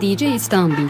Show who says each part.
Speaker 1: DJ İstanbul.